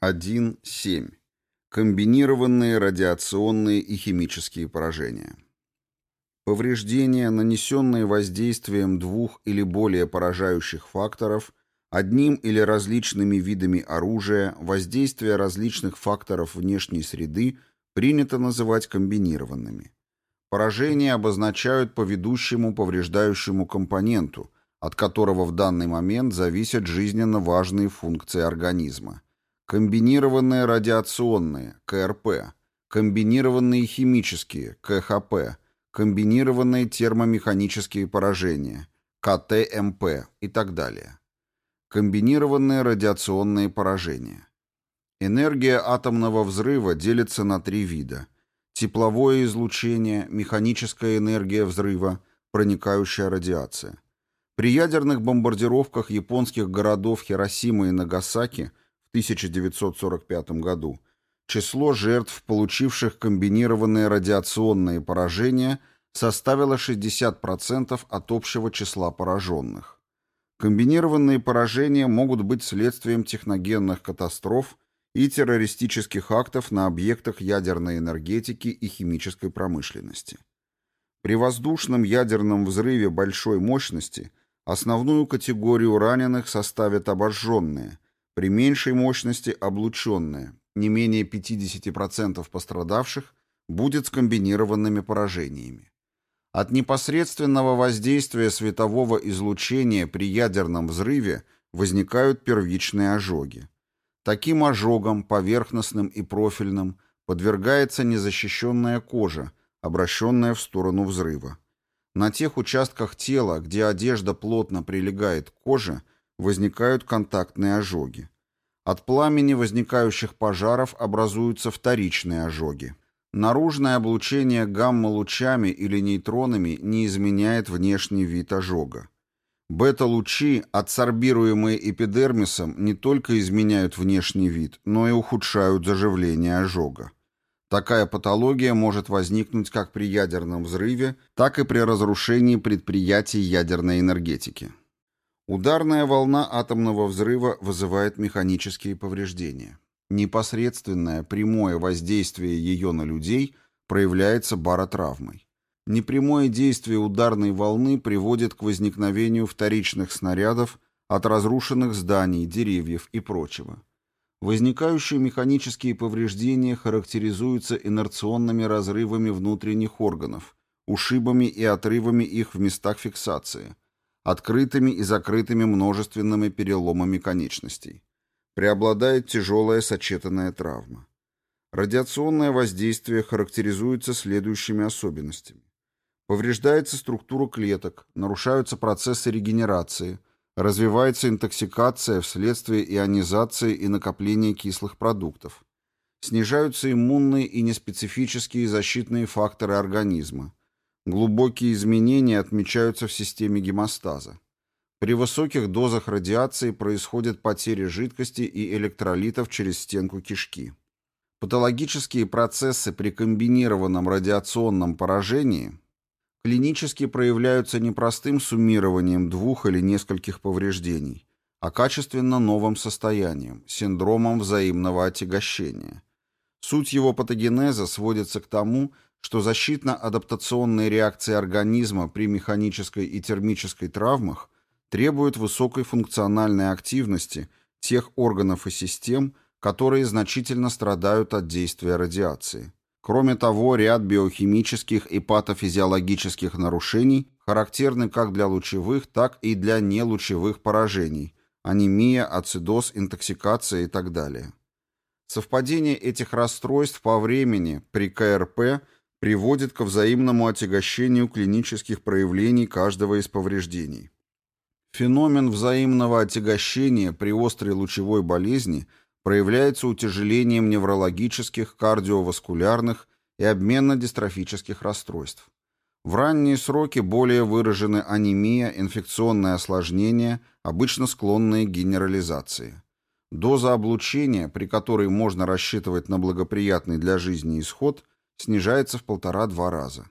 1.7. Комбинированные радиационные и химические поражения. Повреждения, нанесенные воздействием двух или более поражающих факторов, одним или различными видами оружия, воздействие различных факторов внешней среды принято называть комбинированными. Поражения обозначают по ведущему повреждающему компоненту, от которого в данный момент зависят жизненно важные функции организма – комбинированные радиационные, КРП, комбинированные химические, КХП, комбинированные термомеханические поражения, КТМП и так далее. Комбинированные радиационные поражения. Энергия атомного взрыва делится на три вида. Тепловое излучение, механическая энергия взрыва, проникающая радиация. При ядерных бомбардировках японских городов Хиросима и Нагасаки – 1945 году число жертв, получивших комбинированные радиационные поражения, составило 60% от общего числа пораженных. Комбинированные поражения могут быть следствием техногенных катастроф и террористических актов на объектах ядерной энергетики и химической промышленности. При воздушном ядерном взрыве большой мощности основную категорию раненых составят обожженные – при меньшей мощности облученная, не менее 50% пострадавших, будет с комбинированными поражениями. От непосредственного воздействия светового излучения при ядерном взрыве возникают первичные ожоги. Таким ожогам, поверхностным и профильным, подвергается незащищенная кожа, обращенная в сторону взрыва. На тех участках тела, где одежда плотно прилегает к коже, возникают контактные ожоги. От пламени возникающих пожаров образуются вторичные ожоги. Наружное облучение гамма-лучами или нейтронами не изменяет внешний вид ожога. Бета-лучи, адсорбируемые эпидермисом, не только изменяют внешний вид, но и ухудшают заживление ожога. Такая патология может возникнуть как при ядерном взрыве, так и при разрушении предприятий ядерной энергетики. Ударная волна атомного взрыва вызывает механические повреждения. Непосредственное прямое воздействие ее на людей проявляется баротравмой. Непрямое действие ударной волны приводит к возникновению вторичных снарядов от разрушенных зданий, деревьев и прочего. Возникающие механические повреждения характеризуются инерционными разрывами внутренних органов, ушибами и отрывами их в местах фиксации – открытыми и закрытыми множественными переломами конечностей. Преобладает тяжелая сочетанная травма. Радиационное воздействие характеризуется следующими особенностями. Повреждается структура клеток, нарушаются процессы регенерации, развивается интоксикация вследствие ионизации и накопления кислых продуктов, снижаются иммунные и неспецифические защитные факторы организма, Глубокие изменения отмечаются в системе гемостаза. При высоких дозах радиации происходит потеря жидкости и электролитов через стенку кишки. Патологические процессы при комбинированном радиационном поражении клинически проявляются не простым суммированием двух или нескольких повреждений, а качественно новым состоянием, синдромом взаимного отягощения. Суть его патогенеза сводится к тому, что защитно-адаптационные реакции организма при механической и термической травмах требуют высокой функциональной активности тех органов и систем, которые значительно страдают от действия радиации. Кроме того, ряд биохимических и патофизиологических нарушений характерны как для лучевых, так и для нелучевых поражений – анемия, ацидоз, интоксикация и так далее. Совпадение этих расстройств по времени при КРП – приводит к взаимному отягощению клинических проявлений каждого из повреждений. Феномен взаимного отягощения при острой лучевой болезни проявляется утяжелением неврологических, кардиоваскулярных и обменно-дистрофических расстройств. В ранние сроки более выражены анемия, инфекционные осложнения, обычно склонные к генерализации. Доза облучения, при которой можно рассчитывать на благоприятный для жизни исход – снижается в полтора-два раза.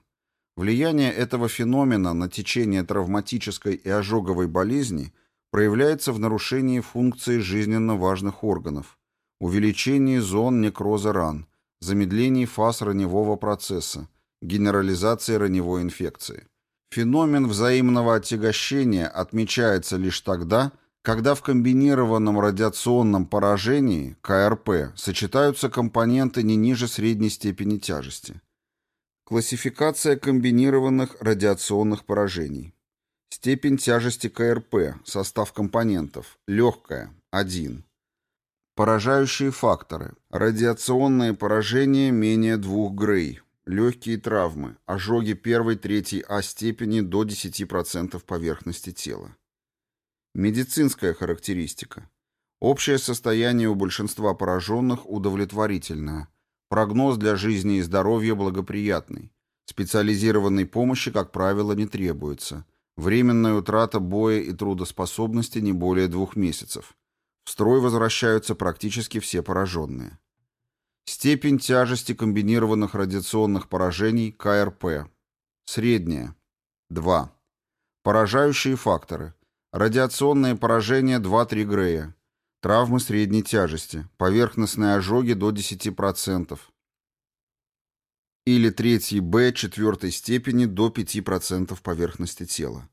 Влияние этого феномена на течение травматической и ожоговой болезни проявляется в нарушении функции жизненно важных органов, увеличении зон некроза ран, замедлении фаз раневого процесса, генерализации раневой инфекции. Феномен взаимного отягощения отмечается лишь тогда, когда в комбинированном радиационном поражении, КРП, сочетаются компоненты не ниже средней степени тяжести. Классификация комбинированных радиационных поражений. Степень тяжести КРП, состав компонентов, легкая, 1. Поражающие факторы. Радиационные поражения менее 2 Грей, легкие травмы, ожоги первой-третьей А степени до 10% поверхности тела. Медицинская характеристика. Общее состояние у большинства пораженных удовлетворительное. Прогноз для жизни и здоровья благоприятный. Специализированной помощи, как правило, не требуется. Временная утрата боя и трудоспособности не более двух месяцев. В строй возвращаются практически все пораженные. Степень тяжести комбинированных радиационных поражений КРП. Средняя. 2. Поражающие факторы. Радиационные поражения 2-3 Грея. Травмы средней тяжести. Поверхностные ожоги до 10%. Или 3 Б четвертой степени до 5% поверхности тела.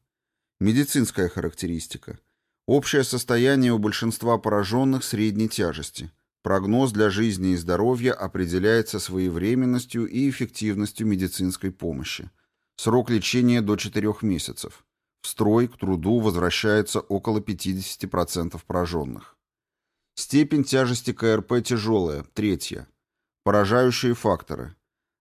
Медицинская характеристика. Общее состояние у большинства пораженных средней тяжести. Прогноз для жизни и здоровья определяется своевременностью и эффективностью медицинской помощи. Срок лечения до 4 месяцев. В строй к труду возвращается около 50% пораженных. Степень тяжести КРП тяжелая, третья. Поражающие факторы.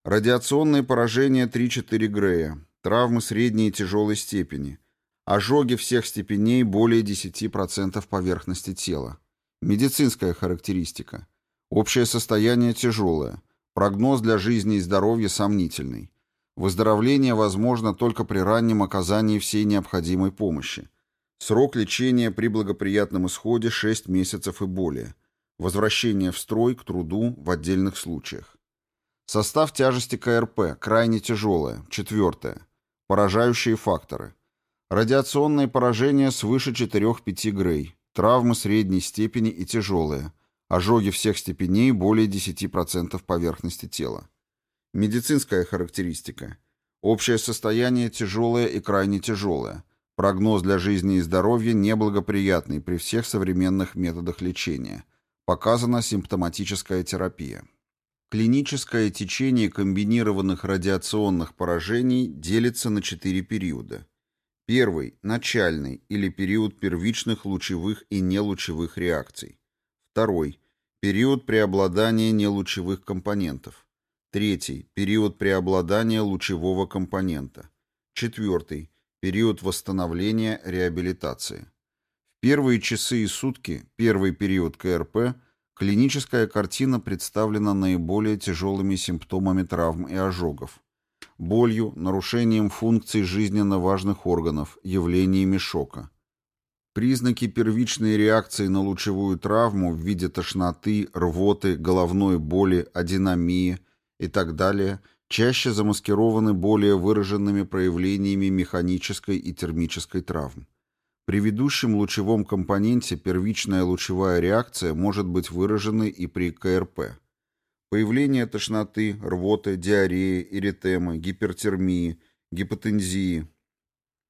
Радиационные поражения 3-4 Грея. Травмы средней и тяжелой степени. Ожоги всех степеней более 10% поверхности тела. Медицинская характеристика. Общее состояние тяжелое. Прогноз для жизни и здоровья сомнительный. Выздоровление возможно только при раннем оказании всей необходимой помощи. Срок лечения при благоприятном исходе 6 месяцев и более. Возвращение в строй к труду в отдельных случаях. Состав тяжести КРП крайне тяжелое. Четвертое. Поражающие факторы. Радиационные поражения свыше 4-5 Грей. Травмы средней степени и тяжелые. Ожоги всех степеней более 10% поверхности тела. Медицинская характеристика. Общее состояние тяжелое и крайне тяжелое. Прогноз для жизни и здоровья неблагоприятный при всех современных методах лечения. Показана симптоматическая терапия. Клиническое течение комбинированных радиационных поражений делится на четыре периода. Первый – начальный или период первичных лучевых и нелучевых реакций. Второй – период преобладания нелучевых компонентов. Третий – период преобладания лучевого компонента. Четвертый – период восстановления реабилитации. В первые часы и сутки, первый период КРП, клиническая картина представлена наиболее тяжелыми симптомами травм и ожогов болью, нарушением функций жизненно важных органов, явлениями шока. Признаки первичной реакции на лучевую травму в виде тошноты, рвоты, головной боли, адинамии и так далее чаще замаскированы более выраженными проявлениями механической и термической травм. При ведущем лучевом компоненте первичная лучевая реакция может быть выраженной и при КРП. Появление тошноты, рвоты, диареи, эритемы, гипертермии, гипотензии,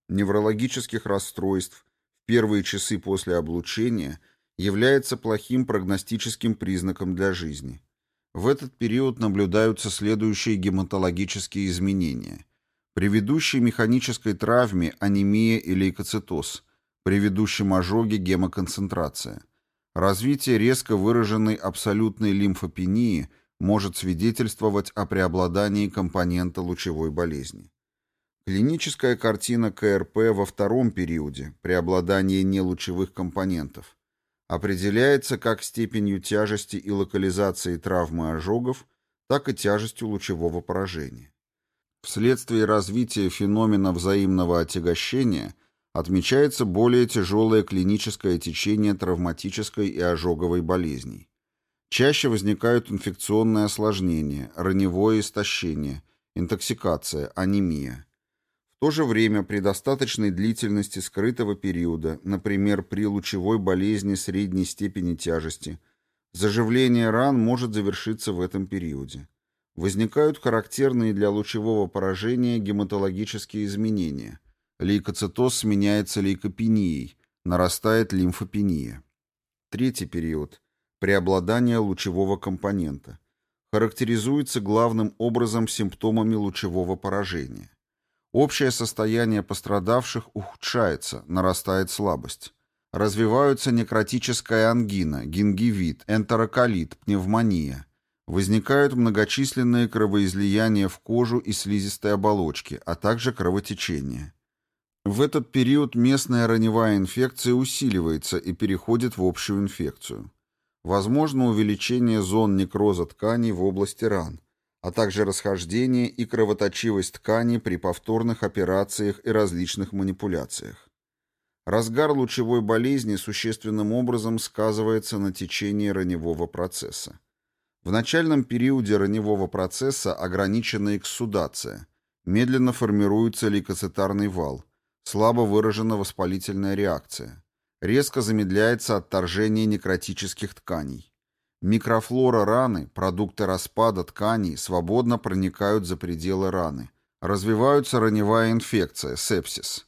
неврологических расстройств в первые часы после облучения является плохим прогностическим признаком для жизни. В этот период наблюдаются следующие гематологические изменения. При ведущей механической травме анемия и лейкоцитоз, при ведущем ожоге гемоконцентрация. Развитие резко выраженной абсолютной лимфопении – может свидетельствовать о преобладании компонента лучевой болезни. Клиническая картина КРП во втором периоде, преобладание нелучевых компонентов, определяется как степенью тяжести и локализации травмы ожогов, так и тяжестью лучевого поражения. Вследствие развития феномена взаимного отягощения отмечается более тяжелое клиническое течение травматической и ожоговой болезней. Чаще возникают инфекционные осложнения, раневое истощение, интоксикация, анемия. То же время при достаточной длительности скрытого периода, например, при лучевой болезни средней степени тяжести, Заживление ран может завершиться в этом периоде. Возникают характерные для лучевого поражения гематологические изменения. Лейкоцитоз сменяется лейкопенией, нарастает лимфопения. Третий период – преобладание лучевого компонента. Характеризуется главным образом симптомами лучевого поражения. Общее состояние пострадавших ухудшается, нарастает слабость. Развиваются некротическая ангина, гингивит, энтероколит, пневмония. Возникают многочисленные кровоизлияния в кожу и слизистой оболочки, а также кровотечение. В этот период местная раневая инфекция усиливается и переходит в общую инфекцию. Возможно увеличение зон некроза тканей в области ран, а также расхождение и кровоточивость тканей при повторных операциях и различных манипуляциях. Разгар лучевой болезни существенным образом сказывается на течении раневого процесса. В начальном периоде раневого процесса ограничена экссудация, медленно формируется лейкоцитарный вал, слабо выражена воспалительная реакция, резко замедляется отторжение некротических тканей. Микрофлора раны, продукты распада тканей, свободно проникают за пределы раны. Развиваются раневая инфекция, сепсис.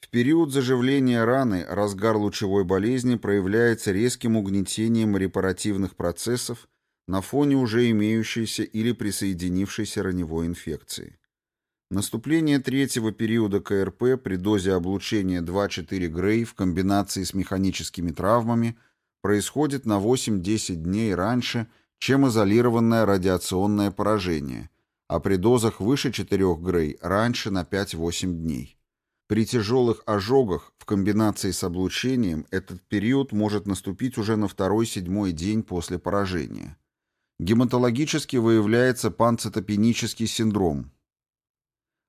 В период заживления раны разгар лучевой болезни проявляется резким угнетением репаративных процессов на фоне уже имеющейся или присоединившейся раневой инфекции. Наступление третьего периода КРП при дозе облучения 2,4 Грей в комбинации с механическими травмами происходит на 8-10 дней раньше, чем изолированное радиационное поражение, а при дозах выше 4 Грей раньше на 5-8 дней. При тяжелых ожогах в комбинации с облучением этот период может наступить уже на второй-седьмой день после поражения. Гематологически выявляется панцитопенический синдром,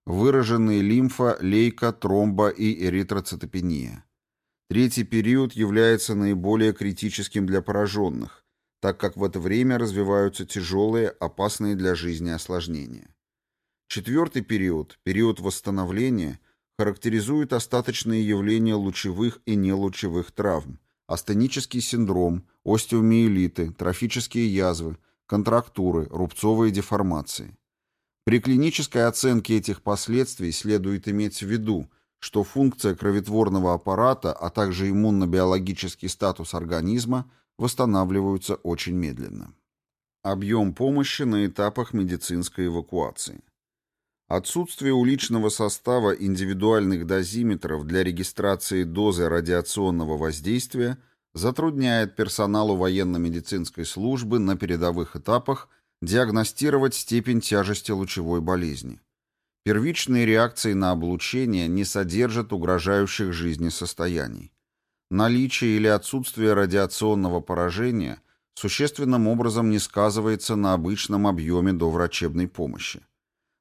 выраженные лимфа, лейка, тромба и эритроцитопения. Третий период является наиболее критическим для пораженных, так как в это время развиваются тяжелые, опасные для жизни осложнения. Четвертый период, период восстановления, характеризует остаточные явления лучевых и нелучевых травм, астенический синдром, остеомиелиты, трофические язвы, контрактуры, рубцовые деформации. При клинической оценке этих последствий следует иметь в виду, что функция кроветворного аппарата, а также иммунно-биологический статус организма восстанавливаются очень медленно. Объем помощи на этапах медицинской эвакуации. Отсутствие уличного состава индивидуальных дозиметров для регистрации дозы радиационного воздействия затрудняет персоналу военно-медицинской службы на передовых этапах диагностировать степень тяжести лучевой болезни. Первичные реакции на облучение не содержат угрожающих жизни состояний. Наличие или отсутствие радиационного поражения существенным образом не сказывается на обычном объеме доврачебной помощи.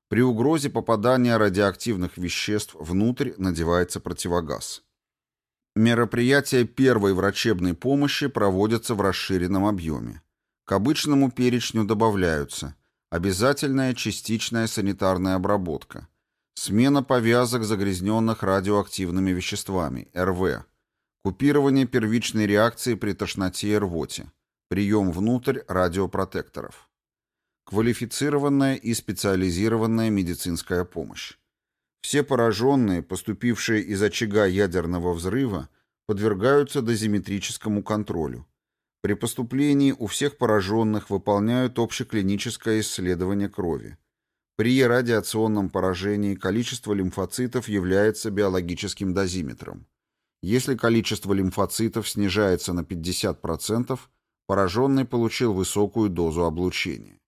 При угрозе попадания радиоактивных веществ внутрь надевается противогаз. Мероприятия первой врачебной помощи проводятся в расширенном объеме. К обычному перечню добавляются обязательная частичная санитарная обработка, смена повязок загрязненных радиоактивными веществами, РВ, купирование первичной реакции при тошноте и рвоте, прием внутрь радиопротекторов, квалифицированная и специализированная медицинская помощь. Все пораженные, поступившие из очага ядерного взрыва, подвергаются дозиметрическому контролю. При поступлении у всех пораженных выполняют общеклиническое исследование крови. При радиационном поражении количество лимфоцитов является биологическим дозиметром. Если количество лимфоцитов снижается на 50%, пораженный получил высокую дозу облучения.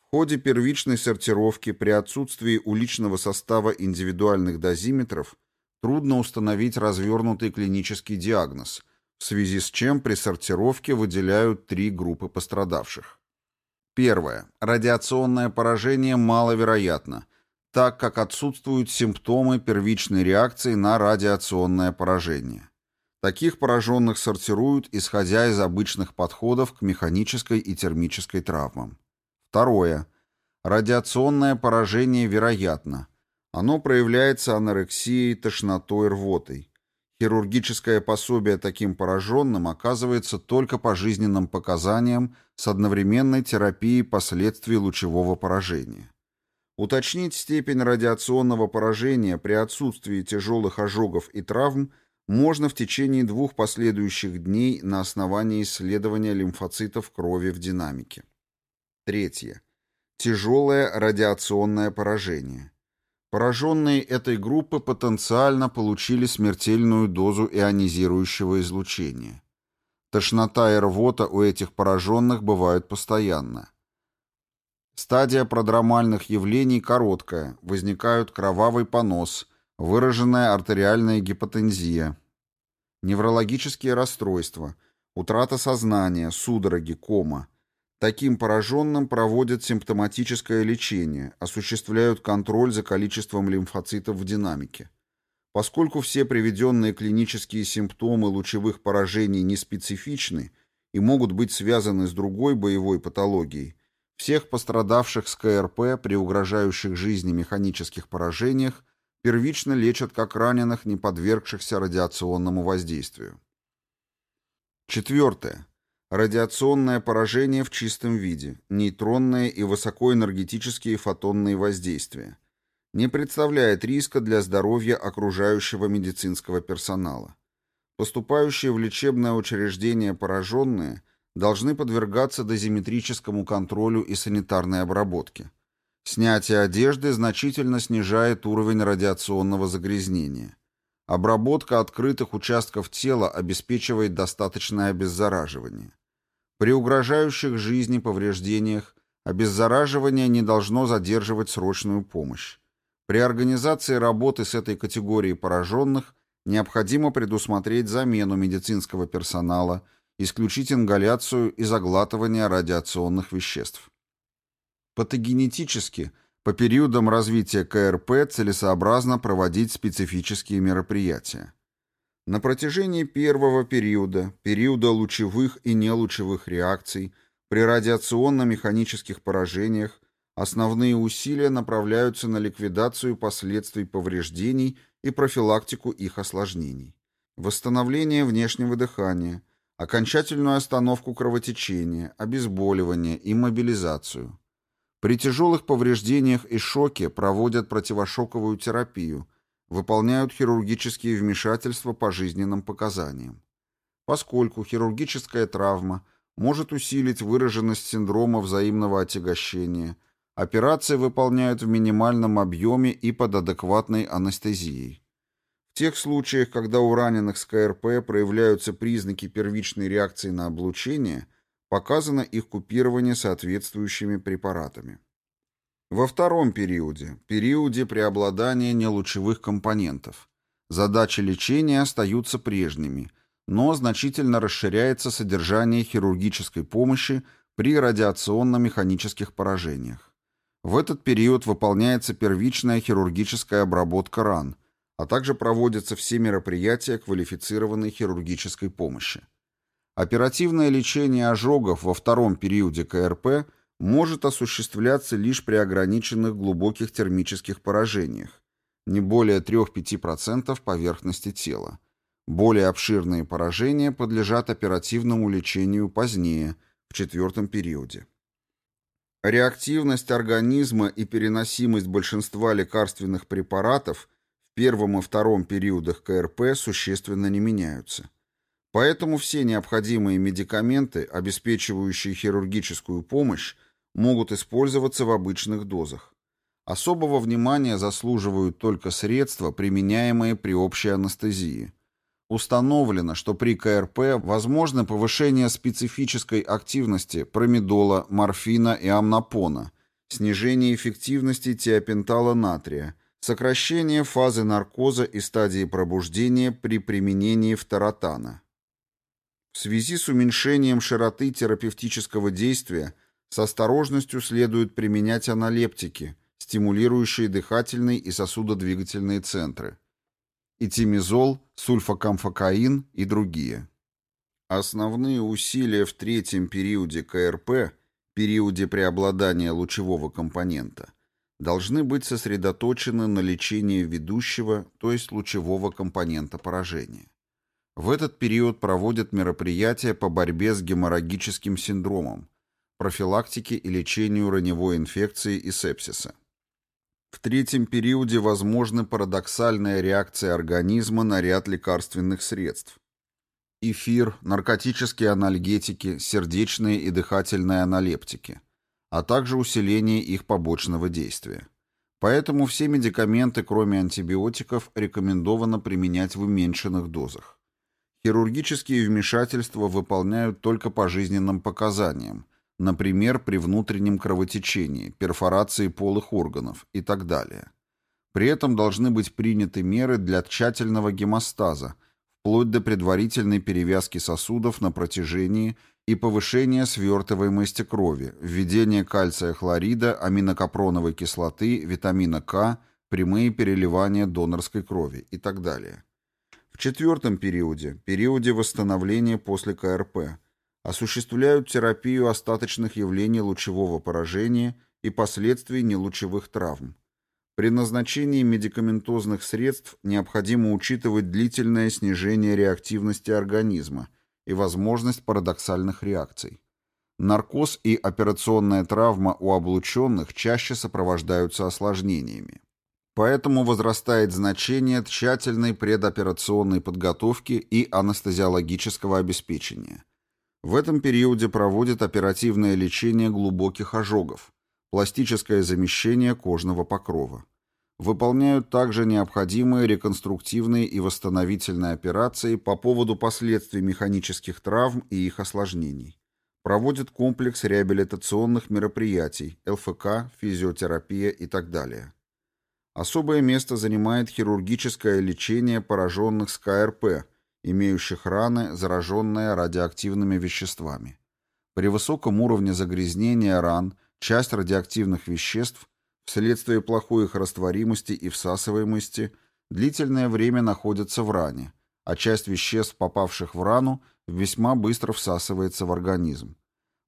В ходе первичной сортировки при отсутствии уличного состава индивидуальных дозиметров трудно установить развернутый клинический диагноз, в связи с чем при сортировке выделяют три группы пострадавших. Первое. Радиационное поражение маловероятно, так как отсутствуют симптомы первичной реакции на радиационное поражение. Таких пораженных сортируют, исходя из обычных подходов к механической и термической травмам. Второе. Радиационное поражение вероятно. Оно проявляется анорексией, тошнотой, рвотой. Хирургическое пособие таким пораженным оказывается только по жизненным показаниям с одновременной терапией последствий лучевого поражения. Уточнить степень радиационного поражения при отсутствии тяжелых ожогов и травм можно в течение двух последующих дней на основании исследования лимфоцитов крови в динамике. Третье. Тяжелое радиационное поражение. Пораженные этой группы потенциально получили смертельную дозу ионизирующего излучения. Тошнота и рвота у этих пораженных бывают постоянно. Стадия продромальных явлений короткая, возникают кровавый понос, выраженная артериальная гипотензия, неврологические расстройства, утрата сознания, судороги, кома – Таким пораженным проводят симптоматическое лечение, осуществляют контроль за количеством лимфоцитов в динамике. Поскольку все приведенные клинические симптомы лучевых поражений не специфичны и могут быть связаны с другой боевой патологией, всех пострадавших с КРП при угрожающих жизни механических поражениях первично лечат как раненых, не подвергшихся радиационному воздействию. Четвертое. Радиационное поражение в чистом виде, нейтронные и высокоэнергетические фотонные воздействия. Не представляет риска для здоровья окружающего медицинского персонала. Поступающие в лечебное учреждение пораженные должны подвергаться дозиметрическому контролю и санитарной обработке. Снятие одежды значительно снижает уровень радиационного загрязнения. Обработка открытых участков тела обеспечивает достаточное обеззараживание. При угрожающих жизни повреждениях обеззараживание не должно задерживать срочную помощь. При организации работы с этой категорией пораженных необходимо предусмотреть замену медицинского персонала, исключить ингаляцию и заглатывание радиационных веществ. Патогенетически по периодам развития КРП целесообразно проводить специфические мероприятия. На протяжении первого периода, периода лучевых и нелучевых реакций, при радиационно-механических поражениях, основные усилия направляются на ликвидацию последствий повреждений и профилактику их осложнений. Восстановление внешнего дыхания, окончательную остановку кровотечения, обезболивание и мобилизацию. При тяжелых повреждениях и шоке проводят противошоковую терапию, выполняют хирургические вмешательства по жизненным показаниям. Поскольку хирургическая травма может усилить выраженность синдрома взаимного отягощения, операции выполняют в минимальном объеме и под адекватной анестезией. В тех случаях, когда у раненых с КРП проявляются признаки первичной реакции на облучение, показано их купирование соответствующими препаратами. Во втором периоде, периоде преобладания нелучевых компонентов, задачи лечения остаются прежними, но значительно расширяется содержание хирургической помощи при радиационно-механических поражениях. В этот период выполняется первичная хирургическая обработка ран, а также проводятся все мероприятия квалифицированной хирургической помощи. Оперативное лечение ожогов во втором периоде КРП – может осуществляться лишь при ограниченных глубоких термических поражениях, не более 3-5% поверхности тела. Более обширные поражения подлежат оперативному лечению позднее, в четвертом периоде. Реактивность организма и переносимость большинства лекарственных препаратов в первом и втором периодах КРП существенно не меняются. Поэтому все необходимые медикаменты, обеспечивающие хирургическую помощь, могут использоваться в обычных дозах. Особого внимания заслуживают только средства, применяемые при общей анестезии. Установлено, что при КРП возможно повышение специфической активности промедола, морфина и амнопона, снижение эффективности тиопентала натрия, сокращение фазы наркоза и стадии пробуждения при применении фторотана. В связи с уменьшением широты терапевтического действия с осторожностью следует применять аналептики, стимулирующие дыхательные и сосудодвигательные центры, этимизол, сульфакамфокаин и другие. Основные усилия в третьем периоде КРП, периоде преобладания лучевого компонента, должны быть сосредоточены на лечении ведущего, то есть лучевого компонента поражения. В этот период проводят мероприятия по борьбе с геморрагическим синдромом, профилактике и лечению раневой инфекции и сепсиса. В третьем периоде возможны парадоксальная реакция организма на ряд лекарственных средств. Эфир, наркотические анальгетики, сердечные и дыхательные аналептики, а также усиление их побочного действия. Поэтому все медикаменты, кроме антибиотиков, рекомендовано применять в уменьшенных дозах. Хирургические вмешательства выполняют только по жизненным показаниям, например, при внутреннем кровотечении, перфорации полых органов и так далее. При этом должны быть приняты меры для тщательного гемостаза, вплоть до предварительной перевязки сосудов на протяжении и повышения свертываемости крови, введения кальция хлорида, аминокапроновой кислоты, витамина К, прямые переливания донорской крови и так далее. В четвертом периоде, периоде восстановления после КРП, осуществляют терапию остаточных явлений лучевого поражения и последствий нелучевых травм. При назначении медикаментозных средств необходимо учитывать длительное снижение реактивности организма и возможность парадоксальных реакций. Наркоз и операционная травма у облученных чаще сопровождаются осложнениями. Поэтому возрастает значение тщательной предоперационной подготовки и анестезиологического обеспечения – в этом периоде проводят оперативное лечение глубоких ожогов, пластическое замещение кожного покрова. Выполняют также необходимые реконструктивные и восстановительные операции по поводу последствий механических травм и их осложнений. Проводят комплекс реабилитационных мероприятий, ЛФК, физиотерапия и так далее. Особое место занимает хирургическое лечение пораженных с КРП – имеющих раны, зараженные радиоактивными веществами. При высоком уровне загрязнения ран часть радиоактивных веществ вследствие плохой их растворимости и всасываемости длительное время находится в ране, а часть веществ, попавших в рану, весьма быстро всасывается в организм.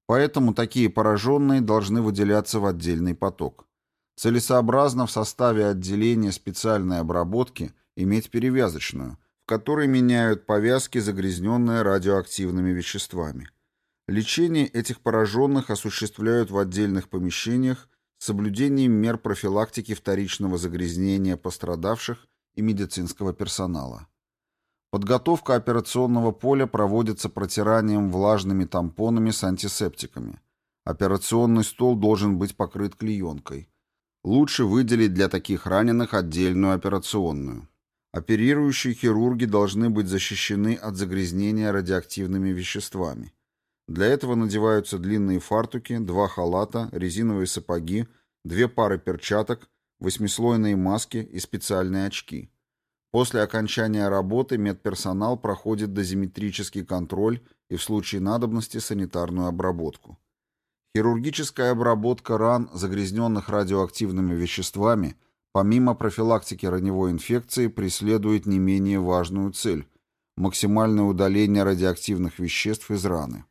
Поэтому такие пораженные должны выделяться в отдельный поток. Целесообразно в составе отделения специальной обработки иметь перевязочную – в которой меняют повязки, загрязненные радиоактивными веществами. Лечение этих пораженных осуществляют в отдельных помещениях с соблюдением мер профилактики вторичного загрязнения пострадавших и медицинского персонала. Подготовка операционного поля проводится протиранием влажными тампонами с антисептиками. Операционный стол должен быть покрыт клеенкой. Лучше выделить для таких раненых отдельную операционную. Оперирующие хирурги должны быть защищены от загрязнения радиоактивными веществами. Для этого надеваются длинные фартуки, два халата, резиновые сапоги, две пары перчаток, восьмислойные маски и специальные очки. После окончания работы медперсонал проходит дозиметрический контроль и в случае надобности санитарную обработку. Хирургическая обработка ран, загрязненных радиоактивными веществами, помимо профилактики раневой инфекции, преследует не менее важную цель – максимальное удаление радиоактивных веществ из раны.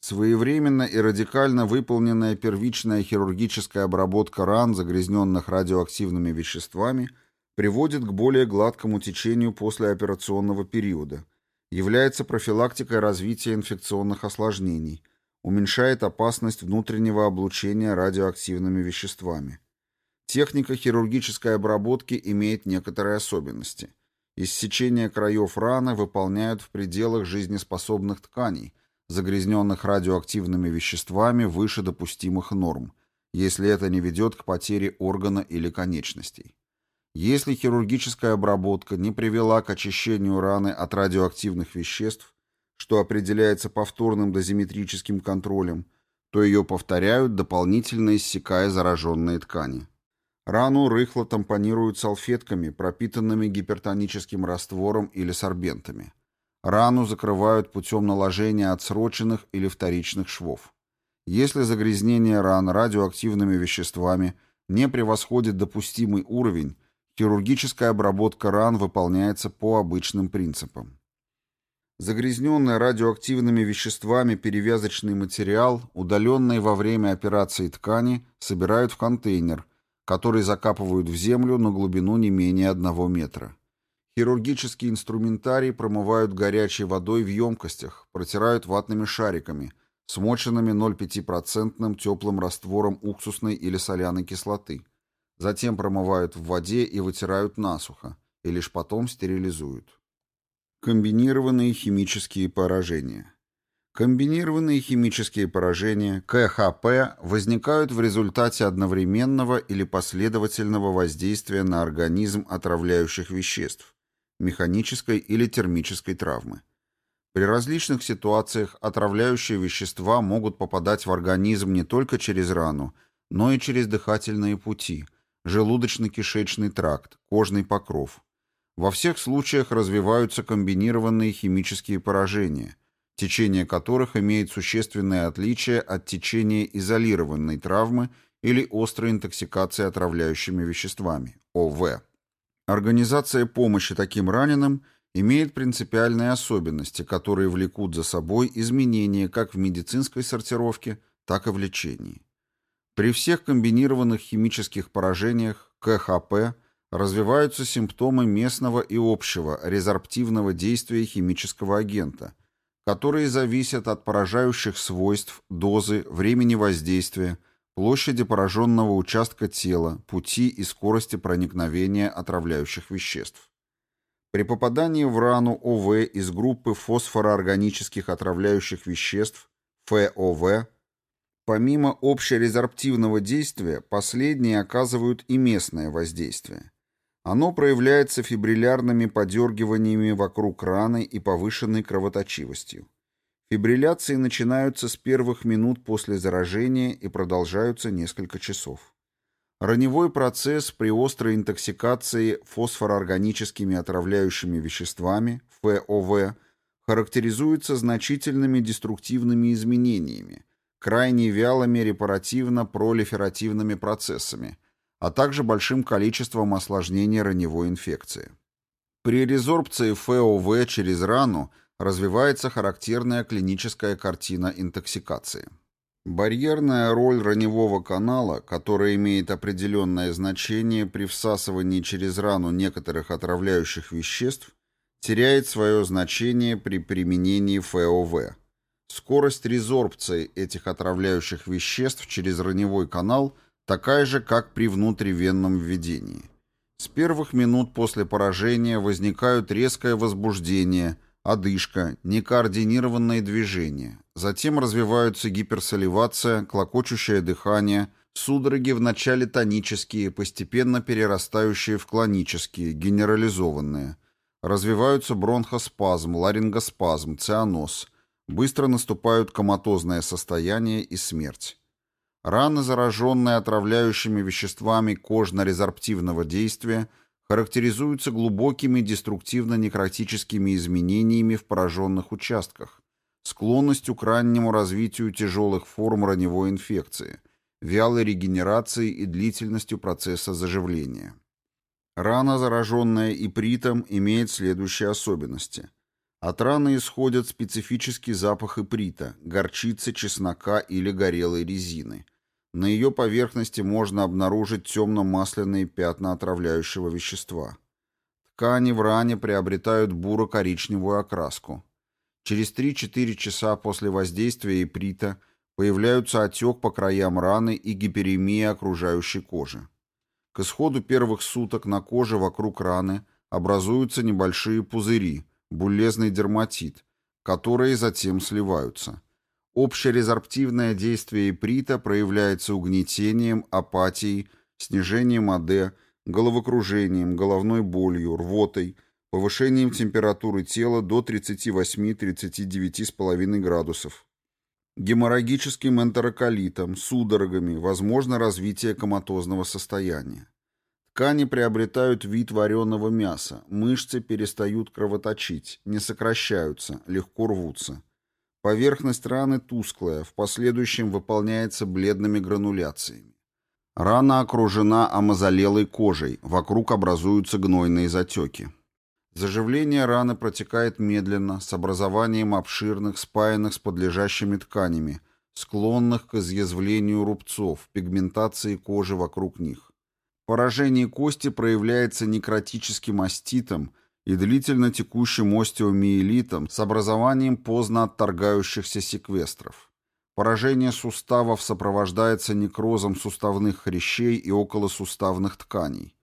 Своевременно и радикально выполненная первичная хирургическая обработка ран, загрязненных радиоактивными веществами, приводит к более гладкому течению послеоперационного периода, является профилактикой развития инфекционных осложнений, уменьшает опасность внутреннего облучения радиоактивными веществами. Техника хирургической обработки имеет некоторые особенности. Иссечение краев раны выполняют в пределах жизнеспособных тканей, загрязненных радиоактивными веществами выше допустимых норм, если это не ведет к потере органа или конечностей. Если хирургическая обработка не привела к очищению раны от радиоактивных веществ, что определяется повторным дозиметрическим контролем, то ее повторяют, дополнительно иссекая зараженные ткани. Рану рыхло тампонируют салфетками, пропитанными гипертоническим раствором или сорбентами. Рану закрывают путем наложения отсроченных или вторичных швов. Если загрязнение ран радиоактивными веществами не превосходит допустимый уровень, хирургическая обработка ран выполняется по обычным принципам. Загрязненный радиоактивными веществами перевязочный материал, удаленный во время операции ткани, собирают в контейнер, который закапывают в землю на глубину не менее одного метра. Хирургический инструментарий промывают горячей водой в емкостях, протирают ватными шариками, смоченными 0,5% теплым раствором уксусной или соляной кислоты. Затем промывают в воде и вытирают насухо, и лишь потом стерилизуют. Комбинированные химические поражения. Комбинированные химические поражения, КХП, возникают в результате одновременного или последовательного воздействия на организм отравляющих веществ, механической или термической травмы. При различных ситуациях отравляющие вещества могут попадать в организм не только через рану, но и через дыхательные пути, желудочно-кишечный тракт, кожный покров. Во всех случаях развиваются комбинированные химические поражения, течение которых имеет существенное отличие от течения изолированной травмы или острой интоксикации отравляющими веществами, ОВ. Организация помощи таким раненым имеет принципиальные особенности, которые влекут за собой изменения как в медицинской сортировке, так и в лечении. При всех комбинированных химических поражениях КХП развиваются симптомы местного и общего резорптивного действия химического агента, которые зависят от поражающих свойств, дозы, времени воздействия, площади пораженного участка тела, пути и скорости проникновения отравляющих веществ. При попадании в рану ОВ из группы фосфороорганических отравляющих веществ ФОВ, помимо общерезорптивного действия, последние оказывают и местное воздействие. Оно проявляется фибриллярными подергиваниями вокруг раны и повышенной кровоточивостью. Фибрилляции начинаются с первых минут после заражения и продолжаются несколько часов. Раневой процесс при острой интоксикации фосфороорганическими отравляющими веществами, ФОВ, характеризуется значительными деструктивными изменениями, крайне вялыми репаративно-пролиферативными процессами, а также большим количеством осложнений раневой инфекции. При резорбции ФОВ через рану развивается характерная клиническая картина интоксикации. Барьерная роль раневого канала, которая имеет определенное значение при всасывании через рану некоторых отравляющих веществ, теряет свое значение при применении ФОВ. Скорость резорбции этих отравляющих веществ через раневой канал такая же, как при внутривенном введении. С первых минут после поражения возникают резкое возбуждение – одышка, некоординированные движения. Затем развиваются гиперсаливация, клокочущее дыхание, судороги вначале тонические, постепенно перерастающие в клонические, генерализованные. Развиваются бронхоспазм, ларингоспазм, цианоз. Быстро наступают коматозное состояние и смерть. Раны, зараженные отравляющими веществами кожно-резорптивного действия – характеризуются глубокими деструктивно-некротическими изменениями в пораженных участках, склонностью к раннему развитию тяжелых форм раневой инфекции, вялой регенерацией и длительностью процесса заживления. Рана, зараженная ипритом, имеет следующие особенности. От раны исходит специфический запах иприта, горчицы, чеснока или горелой резины – на ее поверхности можно обнаружить темно-масляные пятна отравляющего вещества. Ткани в ране приобретают буро-коричневую окраску. Через 3-4 часа после воздействия иприта появляются отек по краям раны и гиперемия окружающей кожи. К исходу первых суток на коже вокруг раны образуются небольшие пузыри, булезный дерматит, которые затем сливаются. Общерезорптивное действие иприта проявляется угнетением, апатией, снижением АД, головокружением, головной болью, рвотой, повышением температуры тела до 38-39,5 градусов, геморрагическим энтероколитом, судорогами, возможно развитие коматозного состояния. Ткани приобретают вид вареного мяса, мышцы перестают кровоточить, не сокращаются, легко рвутся. Поверхность раны тусклая, в последующем выполняется бледными грануляциями. Рана окружена амазолелой кожей, вокруг образуются гнойные затеки. Заживление раны протекает медленно, с образованием обширных, спаянных с подлежащими тканями, склонных к изъязвлению рубцов, пигментации кожи вокруг них. Поражение кости проявляется некротическим оститом и длительно текущим остеомиелитом с образованием поздно отторгающихся секвестров. Поражение суставов сопровождается некрозом суставных хрящей и околосуставных тканей.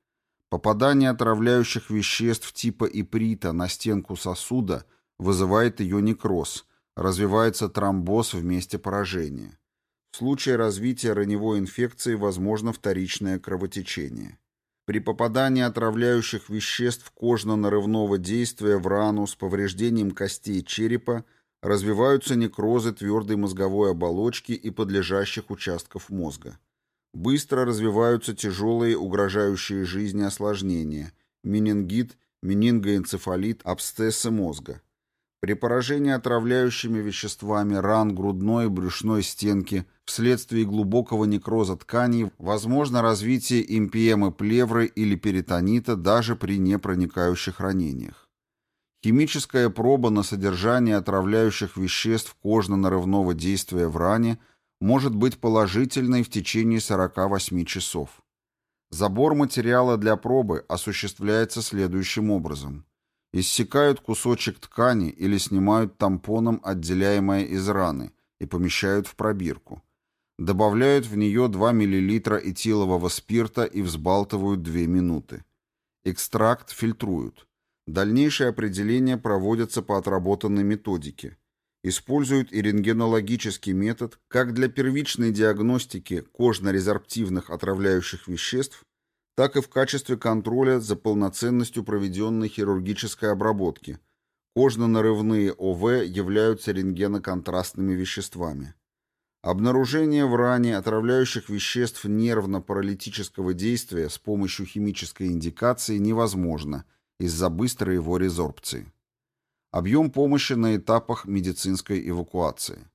Попадание отравляющих веществ типа иприта на стенку сосуда вызывает ее некроз, развивается тромбоз в месте поражения. В случае развития раневой инфекции возможно вторичное кровотечение. При попадании отравляющих веществ кожно-нарывного действия в рану с повреждением костей черепа развиваются некрозы твердой мозговой оболочки и подлежащих участков мозга. Быстро развиваются тяжелые угрожающие жизни осложнения – менингит, менингоэнцефалит, абсцессы мозга. При поражении отравляющими веществами ран грудной и брюшной стенки вследствие глубокого некроза тканей возможно развитие импиемы плевры или перитонита даже при непроникающих ранениях. Химическая проба на содержание отравляющих веществ кожно-нарывного действия в ране может быть положительной в течение 48 часов. Забор материала для пробы осуществляется следующим образом – Иссекают кусочек ткани или снимают тампоном отделяемое из раны и помещают в пробирку. Добавляют в нее 2 мл этилового спирта и взбалтывают 2 минуты. Экстракт фильтруют. Дальнейшее определение проводится по отработанной методике. Используют и рентгенологический метод как для первичной диагностики кожно-резорптивных отравляющих веществ, так и в качестве контроля за полноценностью проведенной хирургической обработки. Кожно-нарывные ОВ являются рентгеноконтрастными веществами. Обнаружение в ране отравляющих веществ нервно-паралитического действия с помощью химической индикации невозможно из-за быстрой его резорбции. Объем помощи на этапах медицинской эвакуации.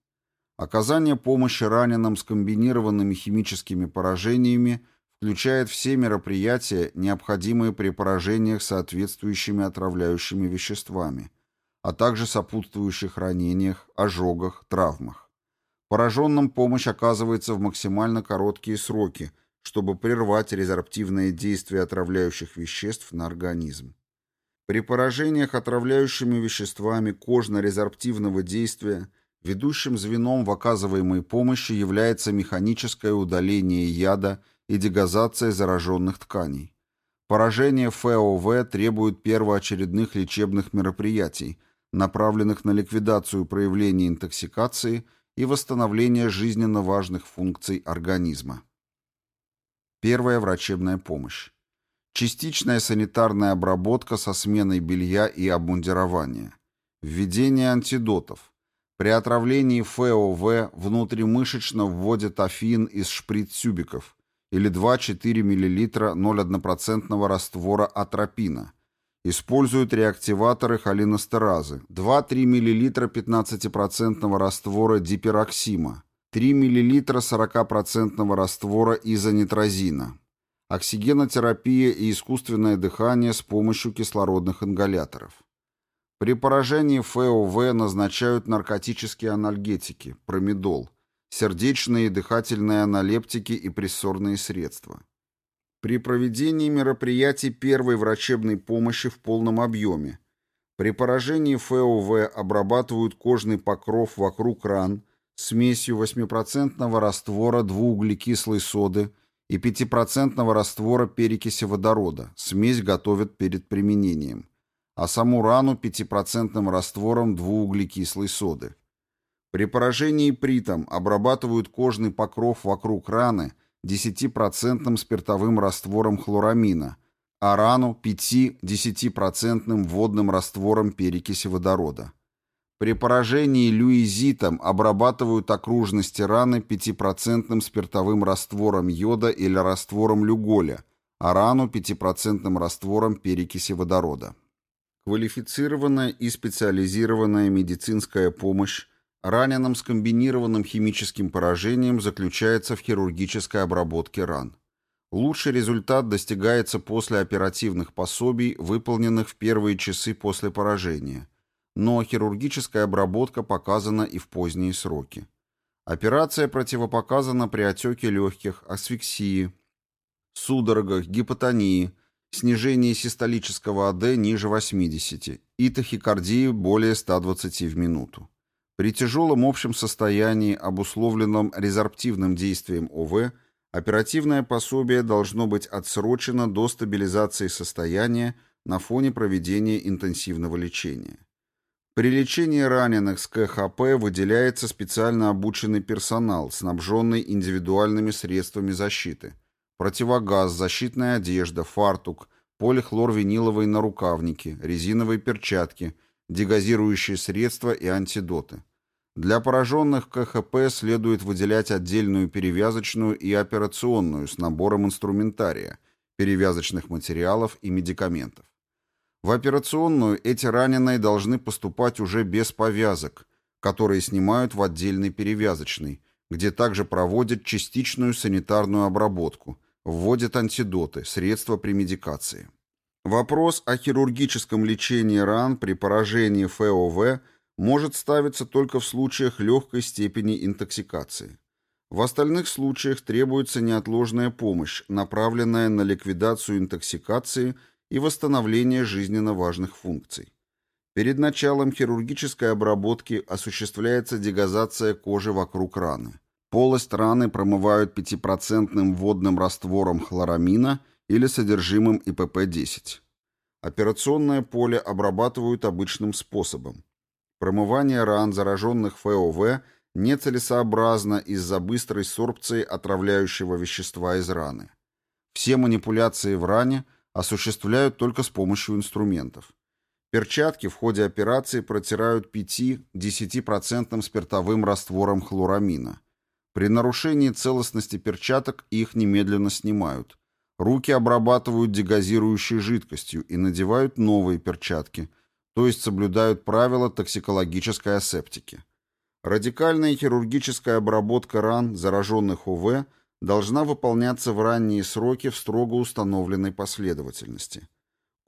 Оказание помощи раненым с комбинированными химическими поражениями включает все мероприятия, необходимые при поражениях соответствующими отравляющими веществами, а также сопутствующих ранениях, ожогах, травмах. Пораженным помощь оказывается в максимально короткие сроки, чтобы прервать резорптивное действие отравляющих веществ на организм. При поражениях отравляющими веществами кожно-резорптивного действия ведущим звеном в оказываемой помощи является механическое удаление яда и дегазация зараженных тканей. Поражение ФОВ требует первоочередных лечебных мероприятий, направленных на ликвидацию проявлений интоксикации и восстановление жизненно важных функций организма. Первая врачебная помощь. Частичная санитарная обработка со сменой белья и обмундирования. Введение антидотов. При отравлении ФОВ внутримышечно вводят афин из шприц-тюбиков, или 2-4 мл 0,1% раствора атропина. Используют реактиваторы холинестеразы, 2-3 мл 15% раствора дипероксима, 3 мл 40% раствора изонитрозина. Оксигенотерапия и искусственное дыхание с помощью кислородных ингаляторов. При поражении ФОВ назначают наркотические анальгетики, промедол – сердечные и дыхательные аналептики и прессорные средства. При проведении мероприятий первой врачебной помощи в полном объеме при поражении ФОВ обрабатывают кожный покров вокруг ран смесью 8% раствора двууглекислой соды и 5% раствора перекиси водорода. Смесь готовят перед применением. А саму рану 5% раствором двууглекислой соды. При поражении притом обрабатывают кожный покров вокруг раны 10% спиртовым раствором хлорамина, а рану 5-10% водным раствором перекиси водорода. При поражении люизитом обрабатывают окружности раны 5% спиртовым раствором йода или раствором люголя, а рану 5% раствором перекиси водорода. Квалифицированная и специализированная медицинская помощь Раненым с комбинированным химическим поражением заключается в хирургической обработке ран. Лучший результат достигается после оперативных пособий, выполненных в первые часы после поражения, но хирургическая обработка показана и в поздние сроки. Операция противопоказана при отеке легких, асфиксии, судорогах, гипотонии, снижение систолического АД ниже 80 и тахикардии более 120 в минуту. При тяжелом общем состоянии, обусловленном резорптивным действием ОВ, оперативное пособие должно быть отсрочено до стабилизации состояния на фоне проведения интенсивного лечения. При лечении раненых с КХП выделяется специально обученный персонал, снабженный индивидуальными средствами защиты. Противогаз, защитная одежда, фартук, полихлорвиниловые нарукавники, резиновые перчатки, дегазирующие средства и антидоты. Для пораженных КХП следует выделять отдельную перевязочную и операционную с набором инструментария, перевязочных материалов и медикаментов. В операционную эти раненые должны поступать уже без повязок, которые снимают в отдельный перевязочный, где также проводят частичную санитарную обработку, вводят антидоты, средства при медикации. Вопрос о хирургическом лечении ран при поражении ФОВ может ставиться только в случаях легкой степени интоксикации. В остальных случаях требуется неотложная помощь, направленная на ликвидацию интоксикации – и восстановление жизненно важных функций. Перед началом хирургической обработки осуществляется дегазация кожи вокруг раны. Полость раны промывают 5% водным раствором хлорамина или содержимым ИПП-10. Операционное поле обрабатывают обычным способом. Промывание ран, зараженных ФОВ, нецелесообразно из-за быстрой сорбции отравляющего вещества из раны. Все манипуляции в ране – осуществляют только с помощью инструментов. Перчатки в ходе операции протирают 5-10% спиртовым раствором хлорамина. При нарушении целостности перчаток их немедленно снимают. Руки обрабатывают дегазирующей жидкостью и надевают новые перчатки, то есть соблюдают правила токсикологической асептики. Радикальная хирургическая обработка ран, зараженных УВ – должна выполняться в ранние сроки в строго установленной последовательности.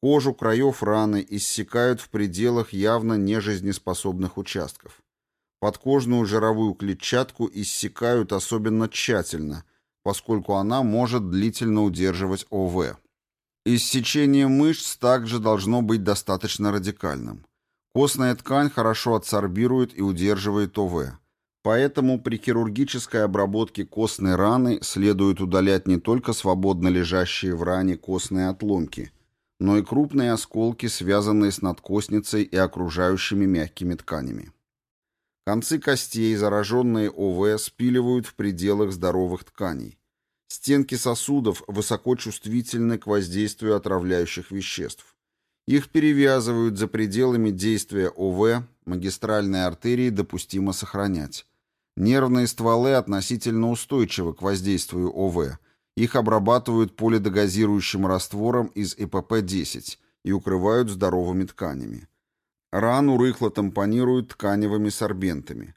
Кожу краев раны иссекают в пределах явно нежизнеспособных участков. Подкожную жировую клетчатку иссекают особенно тщательно, поскольку она может длительно удерживать ОВ. Иссечение мышц также должно быть достаточно радикальным. Костная ткань хорошо адсорбирует и удерживает ОВ. Поэтому при хирургической обработке костной раны следует удалять не только свободно лежащие в ране костные отломки, но и крупные осколки, связанные с надкостницей и окружающими мягкими тканями. Концы костей, зараженные ОВ, спиливают в пределах здоровых тканей. Стенки сосудов высоко чувствительны к воздействию отравляющих веществ. Их перевязывают за пределами действия ОВ, магистральные артерии допустимо сохранять. Нервные стволы относительно устойчивы к воздействию ОВ. Их обрабатывают полидогазирующим раствором из ИПП-10 и укрывают здоровыми тканями. Рану рыхло тампонируют тканевыми сорбентами.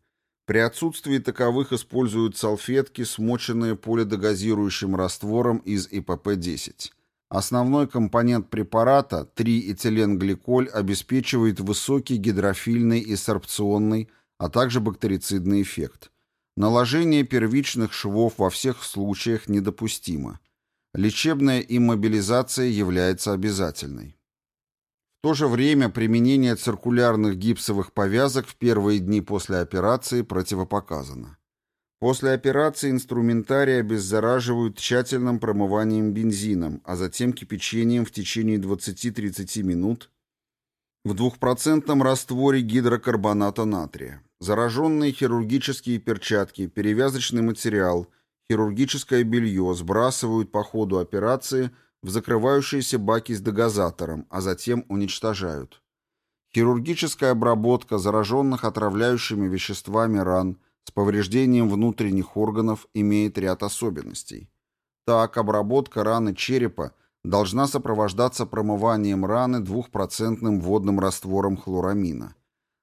При отсутствии таковых используют салфетки, смоченные полидогазирующим раствором из ИПП-10. Основной компонент препарата, 3-этиленгликоль, обеспечивает высокий гидрофильный и сорбционный а также бактерицидный эффект. Наложение первичных швов во всех случаях недопустимо. Лечебная иммобилизация является обязательной. В то же время применение циркулярных гипсовых повязок в первые дни после операции противопоказано. После операции инструментарий обеззараживают тщательным промыванием бензином, а затем кипячением в течение 20-30 минут в двухпроцентном растворе гидрокарбоната натрия. Зараженные хирургические перчатки, перевязочный материал, хирургическое белье сбрасывают по ходу операции в закрывающиеся баки с дегазатором, а затем уничтожают. Хирургическая обработка зараженных отравляющими веществами ран с повреждением внутренних органов имеет ряд особенностей. Так, обработка раны черепа должна сопровождаться промыванием раны двухпроцентным водным раствором хлорамина.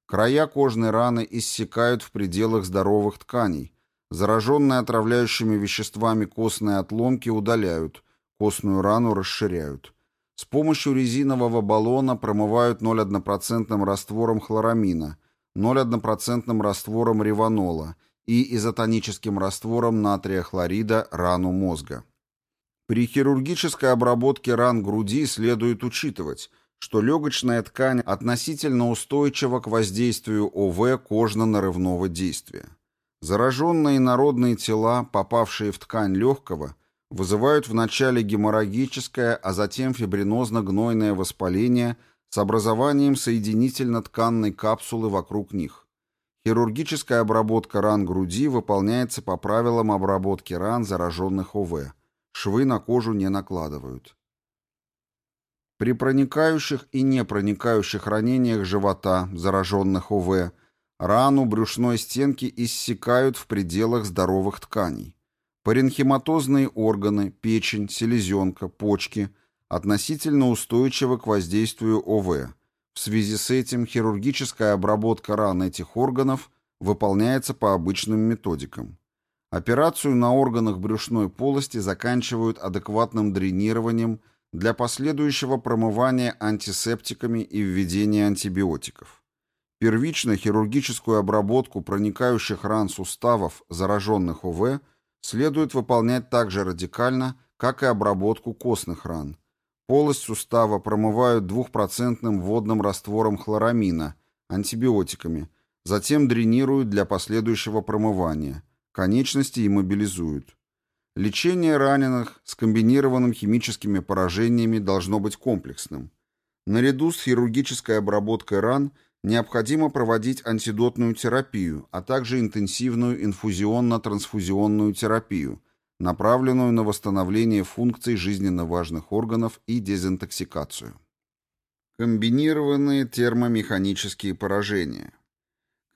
Края кожной раны иссекают в пределах здоровых тканей. Зараженные отравляющими веществами костные отломки удаляют, костную рану расширяют. С помощью резинового баллона промывают 0,1% раствором хлорамина, 0,1% раствором реванола и изотоническим раствором натрия хлорида рану мозга. При хирургической обработке ран груди следует учитывать, что легочная ткань относительно устойчива к воздействию ОВ кожно-нарывного действия. Зараженные народные тела, попавшие в ткань легкого, вызывают вначале геморрагическое, а затем фибринозно-гнойное воспаление с образованием соединительно-тканной капсулы вокруг них. Хирургическая обработка ран груди выполняется по правилам обработки ран, зараженных ОВ. Швы на кожу не накладывают. При проникающих и непроникающих ранениях живота, зараженных ОВ, рану брюшной стенки иссекают в пределах здоровых тканей. Паренхематозные органы, печень, селезенка, почки относительно устойчивы к воздействию ОВ. В связи с этим хирургическая обработка ран этих органов выполняется по обычным методикам. Операцию на органах брюшной полости заканчивают адекватным дренированием для последующего промывания антисептиками и введения антибиотиков. Первично хирургическую обработку проникающих ран суставов, зараженных ОВ, следует выполнять так же радикально, как и обработку костных ран. Полость сустава промывают двухпроцентным водным раствором хлорамина, антибиотиками, затем дренируют для последующего промывания, конечности иммобилизуют. Лечение раненых с комбинированным химическими поражениями должно быть комплексным. Наряду с хирургической обработкой ран – Необходимо проводить антидотную терапию, а также интенсивную инфузионно-трансфузионную терапию, направленную на восстановление функций жизненно важных органов и дезинтоксикацию. Комбинированные термомеханические поражения.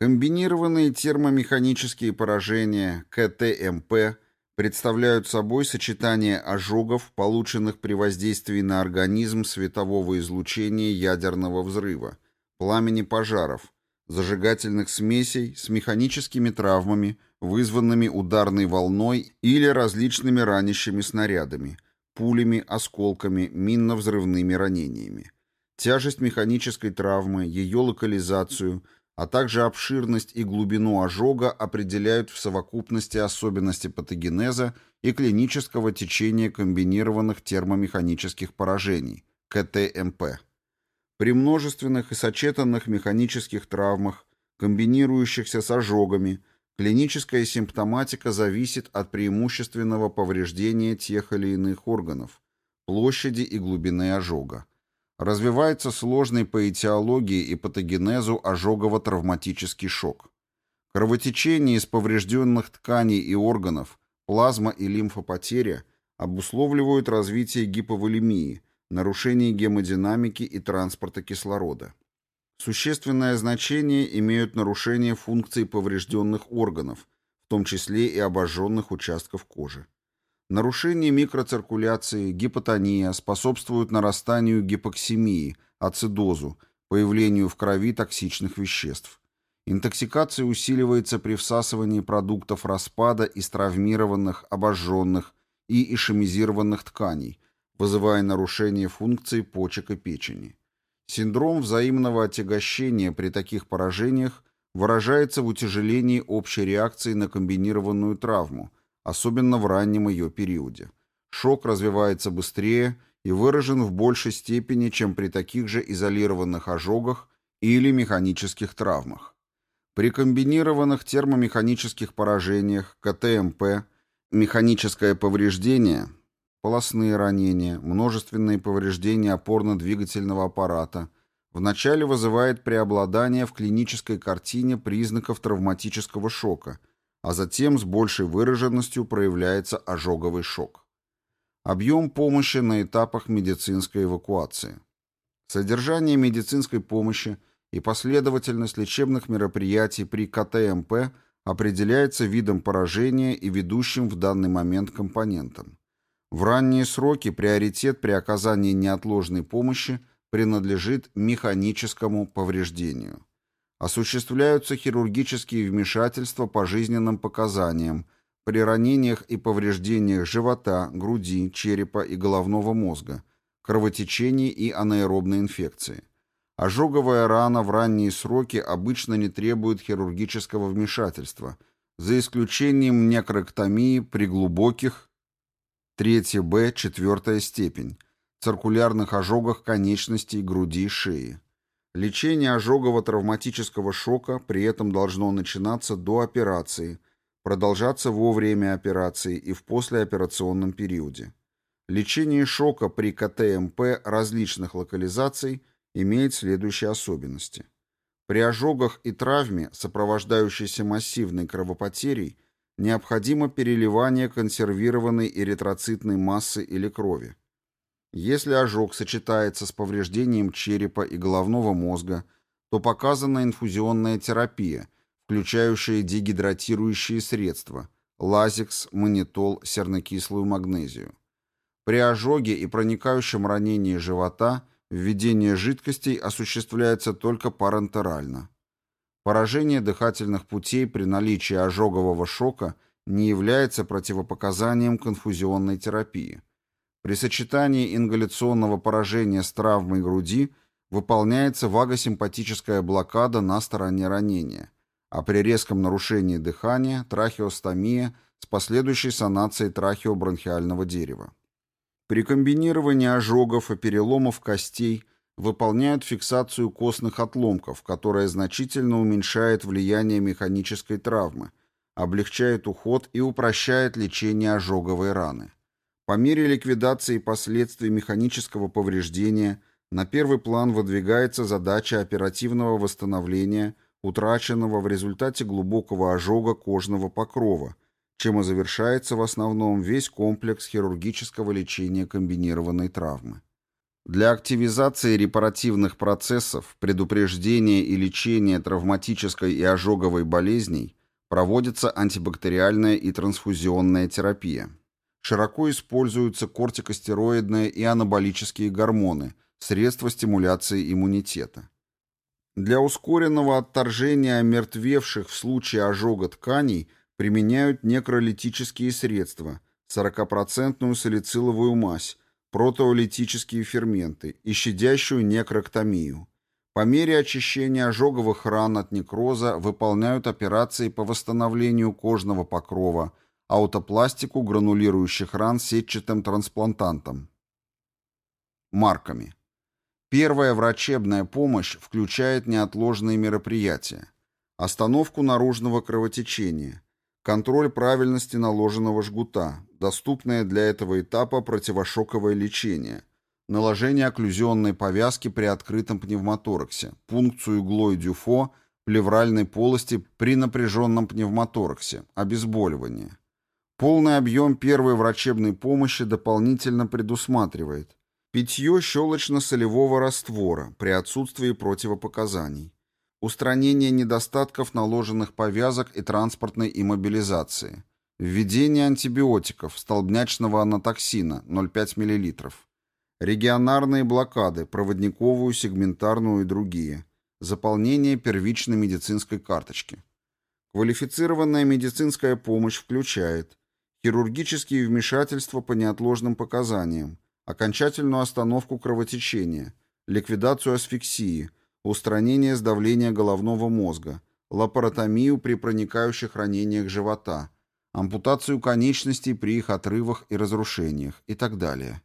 Комбинированные термомеханические поражения КТМП представляют собой сочетание ожогов, полученных при воздействии на организм светового излучения ядерного взрыва, пламени пожаров, зажигательных смесей с механическими травмами, вызванными ударной волной или различными ранящими снарядами, пулями, осколками, минно-взрывными ранениями. Тяжесть механической травмы, ее локализацию, а также обширность и глубину ожога определяют в совокупности особенности патогенеза и клинического течения комбинированных термомеханических поражений, КТМП. При множественных и сочетанных механических травмах, комбинирующихся с ожогами, клиническая симптоматика зависит от преимущественного повреждения тех или иных органов, площади и глубины ожога. Развивается сложный по этиологии и патогенезу ожогово-травматический шок. Кровотечение из поврежденных тканей и органов, плазма и лимфопотеря обусловливают развитие гиповолемии – нарушение гемодинамики и транспорта кислорода. Существенное значение имеют нарушения функций поврежденных органов, в том числе и обожженных участков кожи. Нарушение микроциркуляции, гипотония способствуют нарастанию гипоксемии, ацидозу, появлению в крови токсичных веществ. Интоксикация усиливается при всасывании продуктов распада из травмированных, обожженных и ишемизированных тканей, вызывая нарушение функций почек и печени. Синдром взаимного отягощения при таких поражениях выражается в утяжелении общей реакции на комбинированную травму, особенно в раннем ее периоде. Шок развивается быстрее и выражен в большей степени, чем при таких же изолированных ожогах или механических травмах. При комбинированных термомеханических поражениях КТМП механическое повреждение полостные ранения, множественные повреждения опорно-двигательного аппарата, вначале вызывает преобладание в клинической картине признаков травматического шока, а затем с большей выраженностью проявляется ожоговый шок. Объем помощи на этапах медицинской эвакуации. Содержание медицинской помощи и последовательность лечебных мероприятий при КТМП определяется видом поражения и ведущим в данный момент компонентом. В ранние сроки приоритет при оказании неотложной помощи принадлежит механическому повреждению. Осуществляются хирургические вмешательства по жизненным показаниям при ранениях и повреждениях живота, груди, черепа и головного мозга, кровотечении и анаэробной инфекции. Ожоговая рана в ранние сроки обычно не требует хирургического вмешательства, за исключением некроктомии при глубоких Третья Б, четвертая степень. Циркулярных ожогах конечностей, груди, шеи. Лечение ожогово-травматического шока при этом должно начинаться до операции, продолжаться во время операции и в послеоперационном периоде. Лечение шока при КТМП различных локализаций имеет следующие особенности. При ожогах и травме, сопровождающейся массивной кровопотерей, необходимо переливание консервированной эритроцитной массы или крови. Если ожог сочетается с повреждением черепа и головного мозга, то показана инфузионная терапия, включающая дегидратирующие средства – лазикс, манитол, сернокислую магнезию. При ожоге и проникающем ранении живота введение жидкостей осуществляется только парентерально. Поражение дыхательных путей при наличии ожогового шока не является противопоказанием конфузионной терапии. При сочетании ингаляционного поражения с травмой груди выполняется вагосимпатическая блокада на стороне ранения, а при резком нарушении дыхания – трахеостомия с последующей санацией трахеобронхиального дерева. При комбинировании ожогов и переломов костей выполняют фиксацию костных отломков, которая значительно уменьшает влияние механической травмы, облегчает уход и упрощает лечение ожоговой раны. По мере ликвидации последствий механического повреждения на первый план выдвигается задача оперативного восстановления утраченного в результате глубокого ожога кожного покрова – чем и завершается в основном весь комплекс хирургического лечения комбинированной травмы. Для активизации репаративных процессов, предупреждения и лечения травматической и ожоговой болезней проводится антибактериальная и трансфузионная терапия. Широко используются кортикостероидные и анаболические гормоны, средства стимуляции иммунитета. Для ускоренного отторжения омертвевших в случае ожога тканей – применяют некролитические средства, 40% салициловую мазь, протеолитические ферменты и щадящую некроктомию. По мере очищения ожоговых ран от некроза выполняют операции по восстановлению кожного покрова, аутопластику гранулирующих ран сетчатым трансплантантом. Марками. Первая врачебная помощь включает неотложные мероприятия. Остановку наружного кровотечения – Контроль правильности наложенного жгута, доступное для этого этапа противошоковое лечение, наложение окклюзионной повязки при открытом пневмотораксе, пункцию иглой дюфо плевральной полости при напряженном пневмотораксе, обезболивание. Полный объем первой врачебной помощи дополнительно предусматривает питье щелочно-солевого раствора при отсутствии противопоказаний, устранение недостатков наложенных повязок и транспортной иммобилизации, введение антибиотиков, столбнячного анатоксина 0,5 мл, регионарные блокады, проводниковую, сегментарную и другие, заполнение первичной медицинской карточки. Квалифицированная медицинская помощь включает хирургические вмешательства по неотложным показаниям, окончательную остановку кровотечения, ликвидацию асфиксии – устранение сдавления головного мозга, лапаротомию при проникающих ранениях живота, ампутацию конечностей при их отрывах и разрушениях и так далее.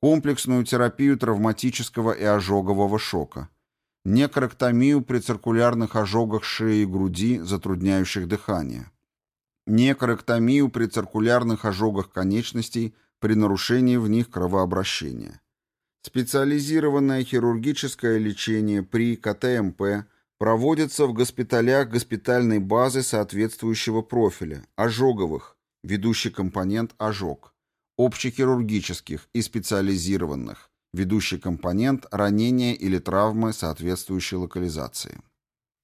Комплексную терапию травматического и ожогового шока, некроктомию при циркулярных ожогах шеи и груди, затрудняющих дыхание, некроктомию при циркулярных ожогах конечностей при нарушении в них кровообращения. Специализированное хирургическое лечение при КТМП проводится в госпиталях госпитальной базы соответствующего профиля, ожоговых, ведущий компонент ожог, общехирургических и специализированных, ведущий компонент ранения или травмы соответствующей локализации.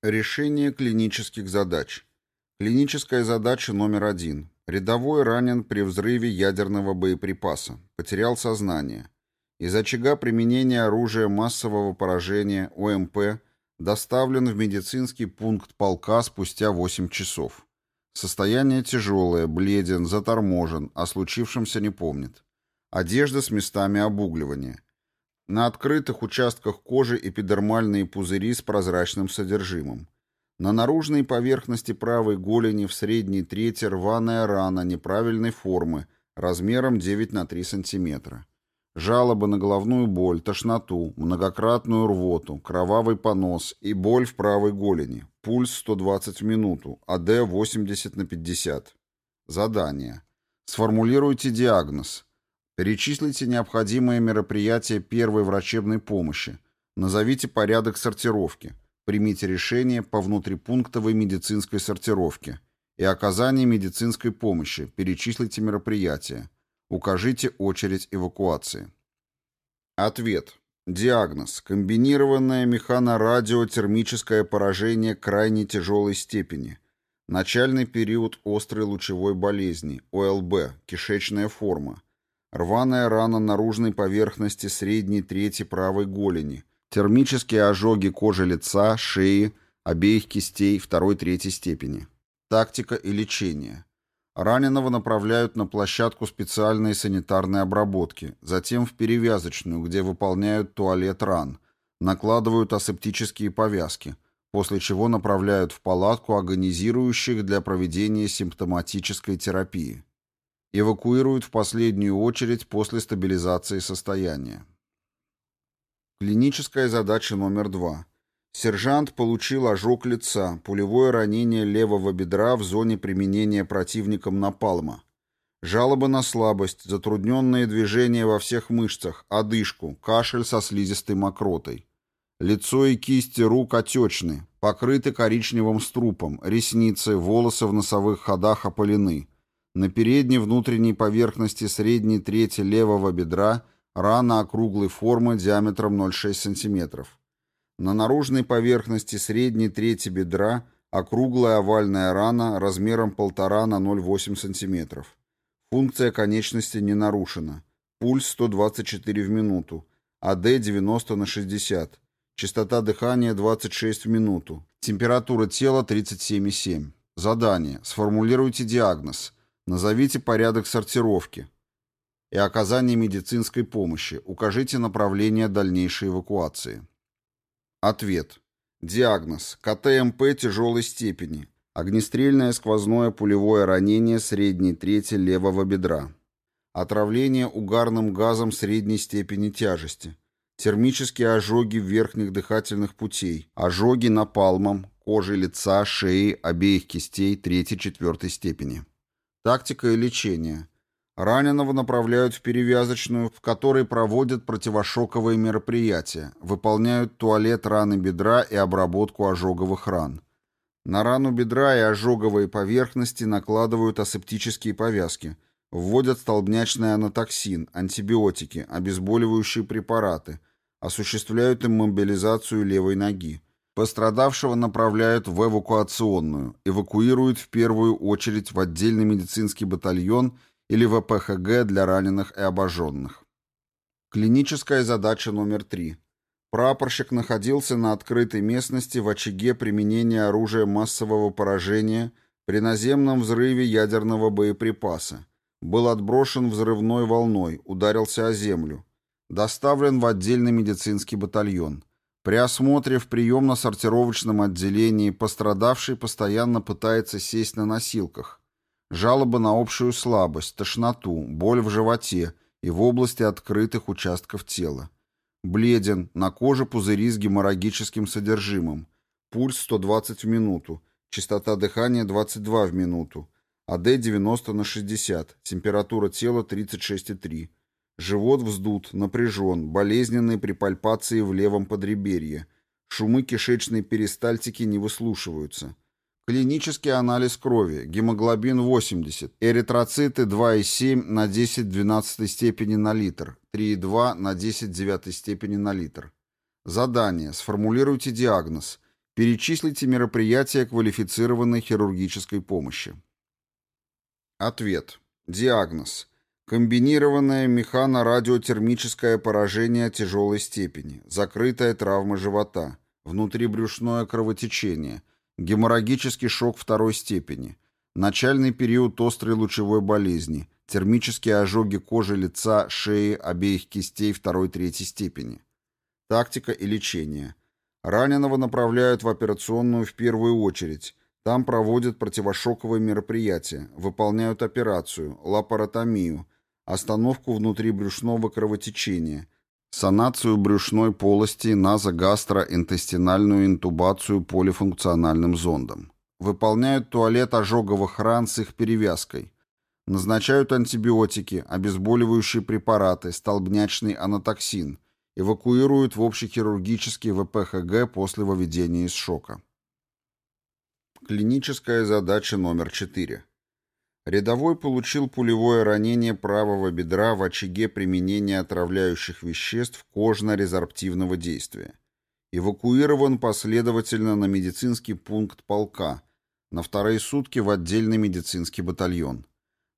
Решение клинических задач. Клиническая задача номер один. Рядовой ранен при взрыве ядерного боеприпаса, потерял сознание – из очага применения оружия массового поражения ОМП доставлен в медицинский пункт полка спустя 8 часов. Состояние тяжелое, бледен, заторможен, о случившемся не помнит. Одежда с местами обугливания. На открытых участках кожи эпидермальные пузыри с прозрачным содержимым. На наружной поверхности правой голени в средней трети рваная рана неправильной формы, размером 9 на 3 см. Жалобы на головную боль, тошноту, многократную рвоту, кровавый понос и боль в правой голени. Пульс 120 в минуту, АД 80 на 50. Задание. Сформулируйте диагноз. Перечислите необходимые мероприятия первой врачебной помощи. Назовите порядок сортировки. Примите решение по внутрипунктовой медицинской сортировке. И оказание медицинской помощи. Перечислите мероприятия. Укажите очередь эвакуации. Ответ. Диагноз. Комбинированное механорадиотермическое поражение крайне тяжелой степени. Начальный период острой лучевой болезни, ОЛБ, кишечная форма. Рваная рана наружной поверхности средней трети правой голени. Термические ожоги кожи лица, шеи, обеих кистей второй-третьей степени. Тактика и лечение. Раненого направляют на площадку специальной санитарной обработки, затем в перевязочную, где выполняют туалет ран, накладывают асептические повязки – после чего направляют в палатку агонизирующих для проведения симптоматической терапии. Эвакуируют в последнюю очередь после стабилизации состояния. Клиническая задача номер два. Сержант получил ожог лица, пулевое ранение левого бедра в зоне применения противником напалма. Жалобы на слабость, затрудненные движения во всех мышцах, одышку, кашель со слизистой мокротой. Лицо и кисти рук отечны, покрыты коричневым струпом, ресницы, волосы в носовых ходах опалены. На передней внутренней поверхности средней трети левого бедра рана округлой формы диаметром 0,6 см. На наружной поверхности средней трети бедра округлая овальная рана размером 1,5 на 0,8 см. Функция конечности не нарушена. Пульс 124 в минуту. АД 90 на 60. Частота дыхания 26 в минуту. Температура тела 37,7. Задание. Сформулируйте диагноз. Назовите порядок сортировки и оказания медицинской помощи. Укажите направление дальнейшей эвакуации. Ответ. Диагноз. КТМП тяжелой степени. Огнестрельное сквозное пулевое ранение средней трети левого бедра. Отравление угарным газом средней степени тяжести термические ожоги верхних дыхательных путей, ожоги напалмом, кожи лица, шеи, обеих кистей третьей-четвертой степени. Тактика и лечение. Раненого направляют в перевязочную, в которой проводят противошоковые мероприятия, выполняют туалет раны бедра и обработку ожоговых ран. На рану бедра и ожоговые поверхности накладывают асептические повязки, вводят столбнячный анатоксин, антибиотики, обезболивающие препараты – осуществляют иммобилизацию левой ноги. Пострадавшего направляют в эвакуационную, эвакуируют в первую очередь в отдельный медицинский батальон или в ПХГ для раненых и обожженных. Клиническая задача номер три. Прапорщик находился на открытой местности в очаге применения оружия массового поражения при наземном взрыве ядерного боеприпаса. Был отброшен взрывной волной, ударился о землю. Доставлен в отдельный медицинский батальон. При осмотре в приемно-сортировочном отделении пострадавший постоянно пытается сесть на носилках. Жалобы на общую слабость, тошноту, боль в животе и в области открытых участков тела. Бледен, на коже пузыри с геморрагическим содержимым. Пульс 120 в минуту, частота дыхания 22 в минуту. АД 90 на 60, температура тела 36,3. Живот вздут, напряжен, болезненный при пальпации в левом подреберье. Шумы кишечной перистальтики не выслушиваются. Клинический анализ крови. Гемоглобин 80. Эритроциты 2,7 на 10 12 степени на литр. 3,2 на 10 9 степени на литр. Задание. Сформулируйте диагноз. Перечислите мероприятия квалифицированной хирургической помощи. Ответ. Диагноз. Комбинированное механорадиотермическое поражение тяжелой степени, закрытая травма живота, внутрибрюшное кровотечение, геморрагический шок второй степени, начальный период острой лучевой болезни, термические ожоги кожи лица, шеи, обеих кистей второй-третьей степени. Тактика и лечение. Раненого направляют в операционную в первую очередь, Там проводят противошоковые мероприятия, выполняют операцию, лапаротомию, остановку внутрибрюшного кровотечения, санацию брюшной полости, назогастроинтестинальную интубацию полифункциональным зондом. Выполняют туалет ожоговых ран с их перевязкой. Назначают антибиотики, обезболивающие препараты, столбнячный анатоксин. Эвакуируют в общехирургический ВПХГ после выведения из шока. Клиническая задача номер 4. Рядовой получил пулевое ранение правого бедра в очаге применения отравляющих веществ кожно-резорптивного действия. Эвакуирован последовательно на медицинский пункт полка, на вторые сутки в отдельный медицинский батальон.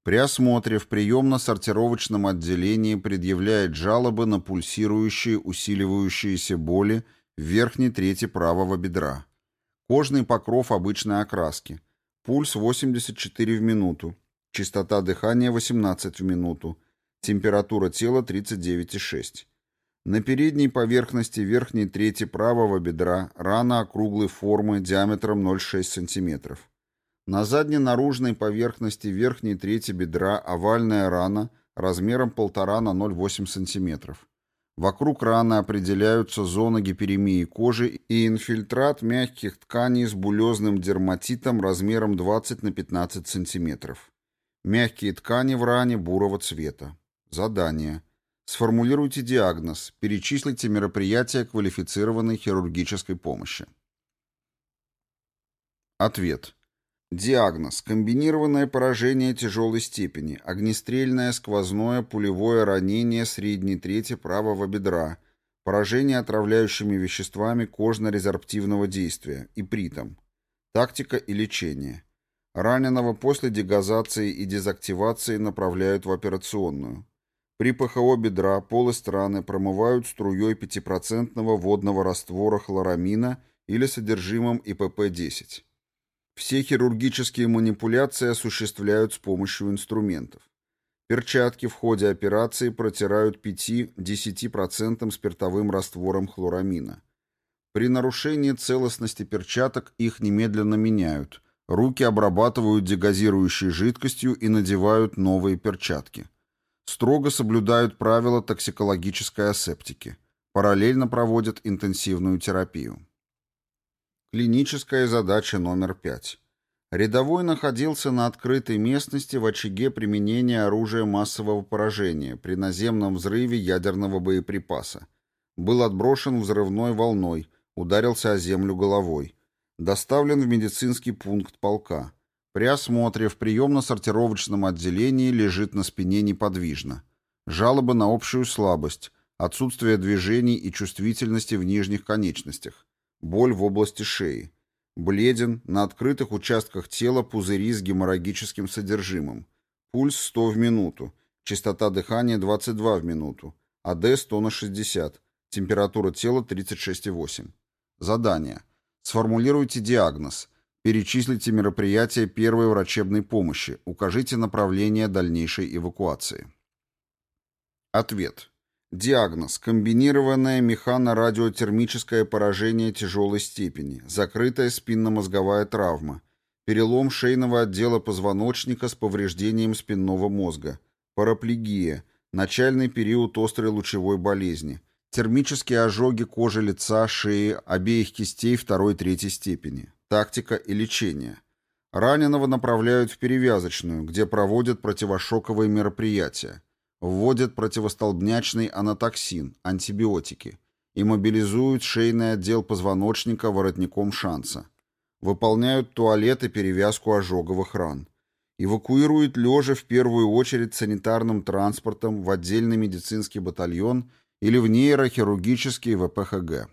При осмотре в приемно-сортировочном отделении предъявляет жалобы на пульсирующие усиливающиеся боли в верхней трети правого бедра. Кожный покров обычной окраски. Пульс 84 в минуту. Частота дыхания 18 в минуту. Температура тела 39,6. На передней поверхности верхней трети правого бедра рана округлой формы диаметром 0,6 см. На задней наружной поверхности верхней трети бедра овальная рана размером 1,5 на 0,8 см. Вокруг раны определяются зоны гиперемии кожи и инфильтрат мягких тканей с булезным дерматитом размером 20 на 15 см. Мягкие ткани в ране бурого цвета. Задание. Сформулируйте диагноз, перечислите мероприятия квалифицированной хирургической помощи. Ответ. Диагноз. Комбинированное поражение тяжелой степени, огнестрельное сквозное пулевое ранение средней трети правого бедра, поражение отравляющими веществами кожно-резорптивного действия, и притом. Тактика и лечение. Раненого после дегазации и дезактивации направляют в операционную. При ПХО бедра полость раны промывают струей 5% водного раствора хлорамина или содержимым ИПП-10. Все хирургические манипуляции осуществляют с помощью инструментов. Перчатки в ходе операции протирают 5-10% спиртовым раствором хлорамина. При нарушении целостности перчаток их немедленно меняют. Руки обрабатывают дегазирующей жидкостью и надевают новые перчатки. Строго соблюдают правила токсикологической асептики. Параллельно проводят интенсивную терапию. Клиническая задача номер пять. Рядовой находился на открытой местности в очаге применения оружия массового поражения при наземном взрыве ядерного боеприпаса. Был отброшен взрывной волной, ударился о землю головой. Доставлен в медицинский пункт полка. При осмотре в приемно-сортировочном отделении лежит на спине неподвижно. Жалобы на общую слабость, отсутствие движений и чувствительности в нижних конечностях боль в области шеи. Бледен, на открытых участках тела пузыри с геморрагическим содержимым. Пульс 100 в минуту, частота дыхания 22 в минуту, АД 100 на 60, температура тела 36,8. Задание. Сформулируйте диагноз. Перечислите мероприятия первой врачебной помощи. Укажите направление дальнейшей эвакуации. Ответ. Диагноз. Комбинированное механорадиотермическое поражение тяжелой степени, закрытая спинномозговая травма, перелом шейного отдела позвоночника с повреждением спинного мозга, параплегия, начальный период острой лучевой болезни, термические ожоги кожи лица, шеи, обеих кистей второй-третьей степени, тактика и лечение. Раненого направляют в перевязочную, где проводят противошоковые мероприятия вводят противостолбнячный анатоксин, антибиотики, и мобилизуют шейный отдел позвоночника воротником шанса. Выполняют туалет и перевязку ожоговых ран. Эвакуируют лежа в первую очередь санитарным транспортом в отдельный медицинский батальон или в нейрохирургический ВПХГ.